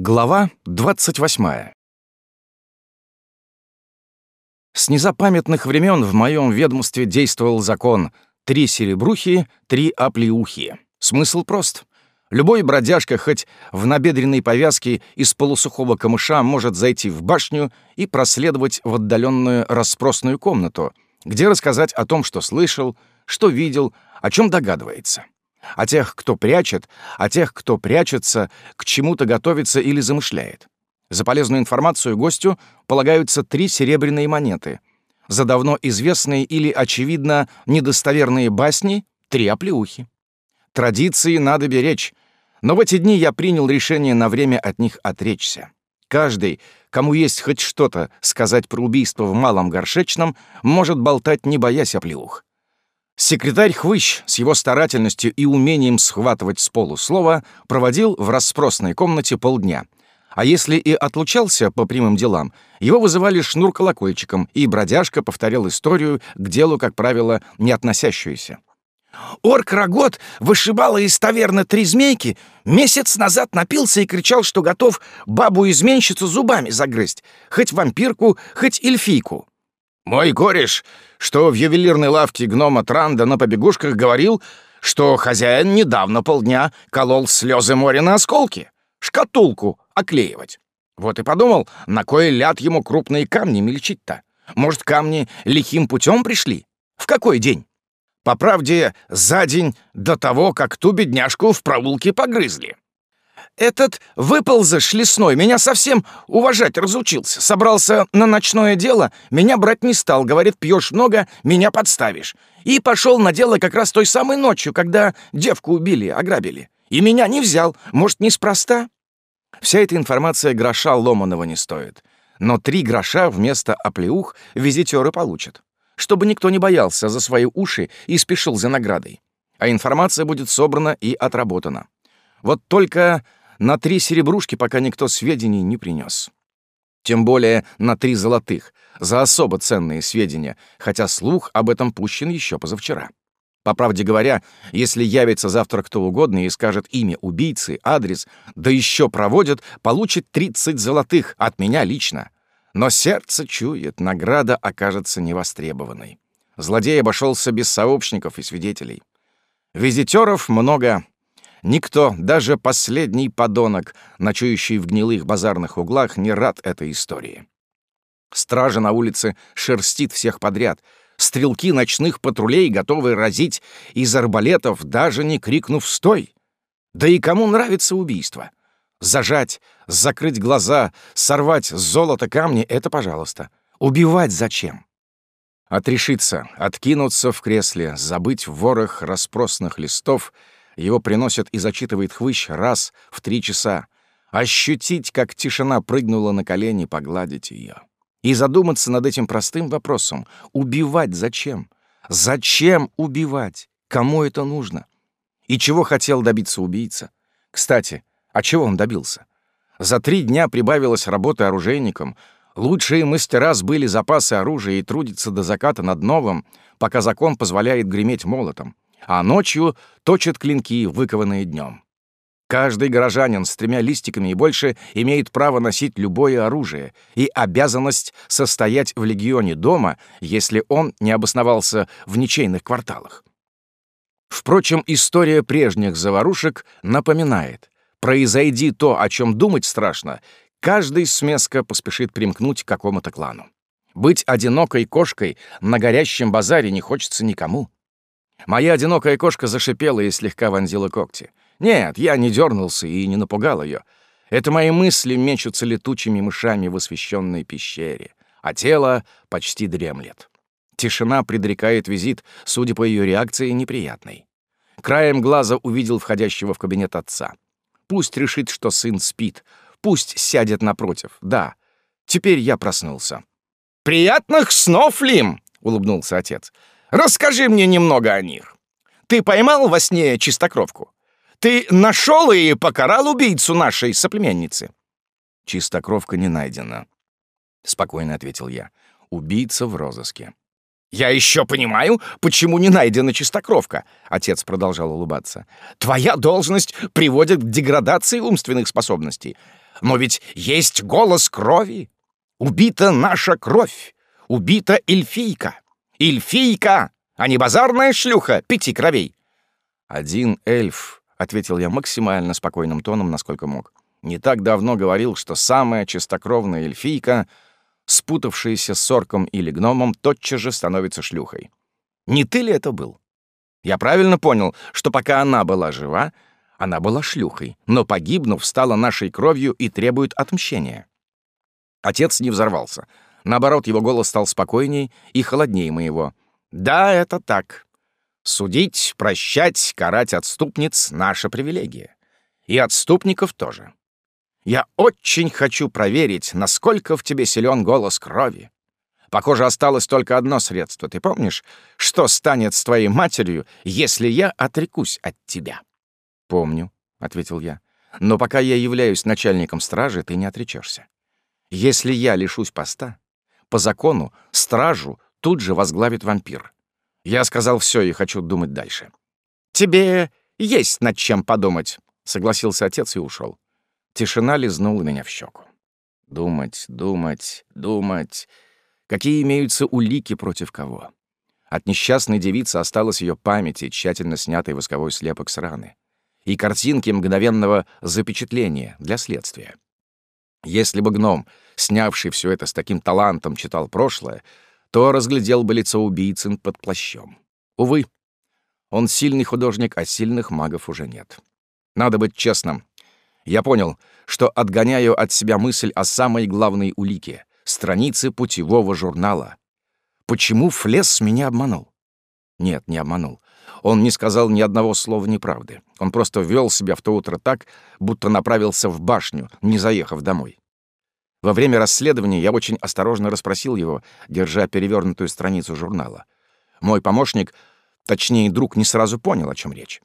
Глава 28. С незапамятных времен в моем ведомстве действовал закон «три серебрухи, три оплеухи». Смысл прост. Любой бродяжка хоть в набедренной повязке из полусухого камыша может зайти в башню и проследовать в отдаленную расспросную комнату, где рассказать о том, что слышал, что видел, о чем догадывается о тех, кто прячет, о тех, кто прячется, к чему-то готовится или замышляет. За полезную информацию гостю полагаются три серебряные монеты. За давно известные или, очевидно, недостоверные басни — три оплеухи. Традиции надо беречь, но в эти дни я принял решение на время от них отречься. Каждый, кому есть хоть что-то сказать про убийство в Малом Горшечном, может болтать, не боясь оплеух. Секретарь Хвыщ с его старательностью и умением схватывать с полуслова проводил в расспросной комнате полдня. А если и отлучался по прямым делам, его вызывали шнур-колокольчиком, и бродяжка повторял историю к делу, как правило, не относящуюся. Орк Рогот вышибала из таверны три змейки, месяц назад напился и кричал, что готов бабу-изменщицу зубами загрызть, хоть вампирку, хоть эльфийку. Мой кореш, что в ювелирной лавке гнома Транда на побегушках говорил, что хозяин недавно полдня колол слезы моря на осколки, шкатулку оклеивать. Вот и подумал, на кой ляд ему крупные камни мельчить-то? Может, камни лихим путем пришли? В какой день? По правде, за день до того, как ту бедняжку в проулке погрызли. Этот выползыш лесной меня совсем уважать разучился. Собрался на ночное дело, меня брать не стал. Говорит, пьешь много, меня подставишь. И пошел на дело как раз той самой ночью, когда девку убили, ограбили. И меня не взял. Может, неспроста? Вся эта информация гроша ломаного не стоит. Но три гроша вместо оплеух визитеры получат. Чтобы никто не боялся за свои уши и спешил за наградой. А информация будет собрана и отработана. Вот только на три серебрушки пока никто сведений не принес. Тем более на три золотых, за особо ценные сведения, хотя слух об этом пущен еще позавчера. По правде говоря, если явится завтра кто угодно и скажет имя убийцы, адрес, да еще проводит, получит 30 золотых от меня лично. Но сердце чует, награда окажется невостребованной. Злодей обошелся без сообщников и свидетелей. Визитеров много, Никто, даже последний подонок, ночующий в гнилых базарных углах, не рад этой истории. Стража на улице шерстит всех подряд. Стрелки ночных патрулей готовы разить из арбалетов, даже не крикнув «Стой!». Да и кому нравится убийство? Зажать, закрыть глаза, сорвать с золота камни — это пожалуйста. Убивать зачем? Отрешиться, откинуться в кресле, забыть ворох распросных листов — его приносят и зачитывает хвыщ раз в три часа. Ощутить, как тишина прыгнула на колени, погладить ее. И задуматься над этим простым вопросом. Убивать зачем? Зачем убивать? Кому это нужно? И чего хотел добиться убийца? Кстати, а чего он добился? За три дня прибавилось работы оружейником. Лучшие мастера сбыли запасы оружия и трудятся до заката над новым, пока закон позволяет греметь молотом а ночью точат клинки, выкованные днем. Каждый горожанин с тремя листиками и больше имеет право носить любое оружие и обязанность состоять в легионе дома, если он не обосновался в ничейных кварталах. Впрочем, история прежних заварушек напоминает, произойди то, о чем думать страшно, каждый смеско поспешит примкнуть к какому-то клану. Быть одинокой кошкой на горящем базаре не хочется никому. Моя одинокая кошка зашипела и слегка вонзила когти. Нет, я не дернулся и не напугал ее. Это мои мысли мечутся летучими мышами в освещенной пещере, а тело почти дремлет. Тишина предрекает визит, судя по ее реакции, неприятной. Краем глаза увидел входящего в кабинет отца. Пусть решит, что сын спит. Пусть сядет напротив. Да, теперь я проснулся. «Приятных снов, Лим!» — улыбнулся отец. Расскажи мне немного о них. Ты поймал во сне чистокровку? Ты нашел и покарал убийцу нашей соплеменницы?» «Чистокровка не найдена», — спокойно ответил я. «Убийца в розыске». «Я еще понимаю, почему не найдена чистокровка», — отец продолжал улыбаться. «Твоя должность приводит к деградации умственных способностей. Но ведь есть голос крови. Убита наша кровь. Убита эльфийка. Эльфийка, а не базарная шлюха пяти кровей. Один эльф, — ответил я максимально спокойным тоном, насколько мог. Не так давно говорил, что самая чистокровная эльфийка, спутавшаяся с орком или гномом, тотчас же становится шлюхой. Не ты ли это был? Я правильно понял, что пока она была жива, она была шлюхой, но, погибнув, стала нашей кровью и требует отмщения. Отец не взорвался. Наоборот, его голос стал спокойней и холоднее моего. «Да, это так. Судить, прощать, карать отступниц — наша привилегия. И отступников тоже. Я очень хочу проверить, насколько в тебе силен голос крови. Похоже, осталось только одно средство. Ты помнишь, что станет с твоей матерью, если я отрекусь от тебя?» «Помню», — ответил я. «Но пока я являюсь начальником стражи, ты не отречешься. Если я лишусь поста, по закону стражу тут же возглавит вампир. Я сказал все и хочу думать дальше». «Тебе есть над чем подумать», — согласился отец и ушел. Тишина лизнула меня в щеку. Думать, думать, думать. Какие имеются улики против кого? От несчастной девицы осталась ее память и тщательно снятый восковой слепок с раны. И картинки мгновенного запечатления для следствия. Если бы гном, снявший все это с таким талантом, читал прошлое, то разглядел бы лицо убийцы под плащом. Увы, он сильный художник, а сильных магов уже нет. Надо быть честным, я понял, что отгоняю от себя мысль о самой главной улике — странице путевого журнала. Почему Флес меня обманул? Нет, не обманул. Он не сказал ни одного слова неправды. Он просто вел себя в то утро так, будто направился в башню, не заехав домой. Во время расследования я очень осторожно расспросил его, держа перевернутую страницу журнала. Мой помощник, точнее друг, не сразу понял, о чем речь.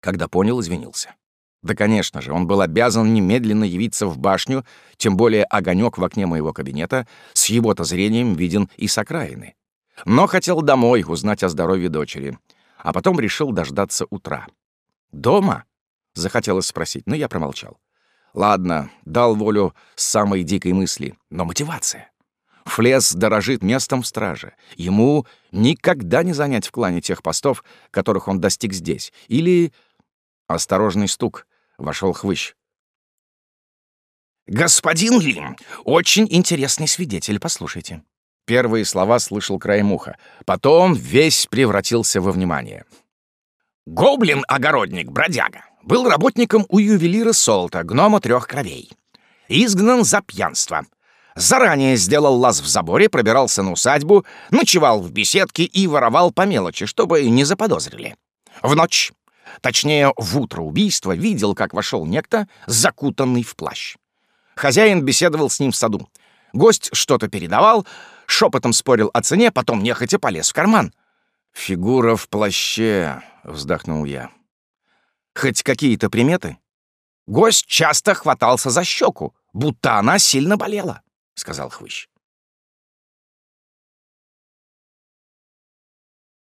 Когда понял, извинился. Да, конечно же, он был обязан немедленно явиться в башню, тем более огонек в окне моего кабинета с его-то зрением виден и с окраины. Но хотел домой узнать о здоровье дочери, а потом решил дождаться утра. «Дома?» — захотелось спросить, но я промолчал. Ладно, дал волю самой дикой мысли, но мотивация. Флес дорожит местом в страже. Ему никогда не занять в клане тех постов, которых он достиг здесь. Или... Осторожный стук. Вошел хвыщ. «Господин Лим, очень интересный свидетель, послушайте». Первые слова слышал краем уха. Потом весь превратился во внимание. «Гоблин-огородник, бродяга, был работником у ювелира Солта, гнома трех кровей. Изгнан за пьянство. Заранее сделал лаз в заборе, пробирался на усадьбу, ночевал в беседке и воровал по мелочи, чтобы не заподозрили. В ночь Точнее, в утро убийства видел, как вошел некто, закутанный в плащ. Хозяин беседовал с ним в саду. Гость что-то передавал, шепотом спорил о цене, потом нехотя полез в карман. «Фигура в плаще», — вздохнул я. «Хоть какие-то приметы?» «Гость часто хватался за щеку, будто она сильно болела», — сказал Хвыщ.